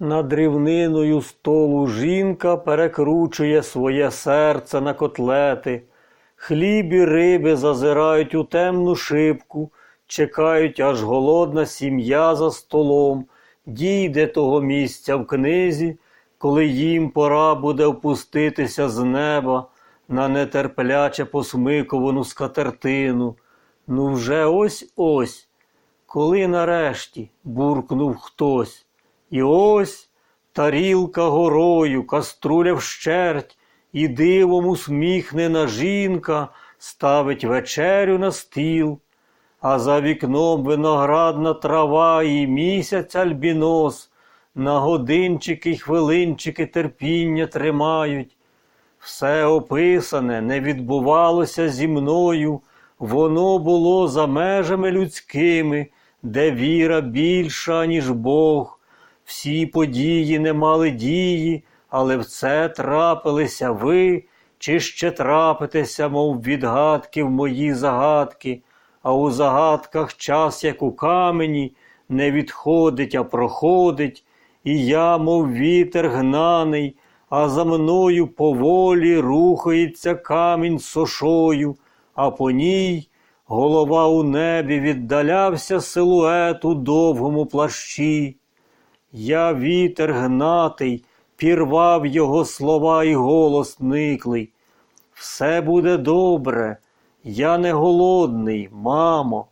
Над рівниною столу жінка перекручує своє серце на котлети. Хліб і риби зазирають у темну шибку, чекають, аж голодна сім'я за столом, дійде того місця в книзі, коли їм пора буде впуститися з неба на нетерпляче посмиковану скатертину. Ну вже ось ось, коли нарешті буркнув хтось. І ось тарілка горою, каструля вщерть, і дивом усміхнена жінка ставить вечерю на стіл, а за вікном виноградна трава і місяць альбінос, на годинчики й хвилинчики терпіння тримають. Все описане не відбувалося зі мною, воно було за межами людськими, де віра більша, ніж Бог. Всі події не мали дії, але в це трапилися ви, чи ще трапитеся, мов відгадки в мої загадки, а у загадках час, як у камені, не відходить, а проходить, і я, мов вітер гнаний, а за мною поволі рухається камінь сошою, а по ній голова у небі віддалявся силует у довгому плащі. Я вітер гнатий, пірвав його слова і голос никлий. Все буде добре, я не голодний, мамо.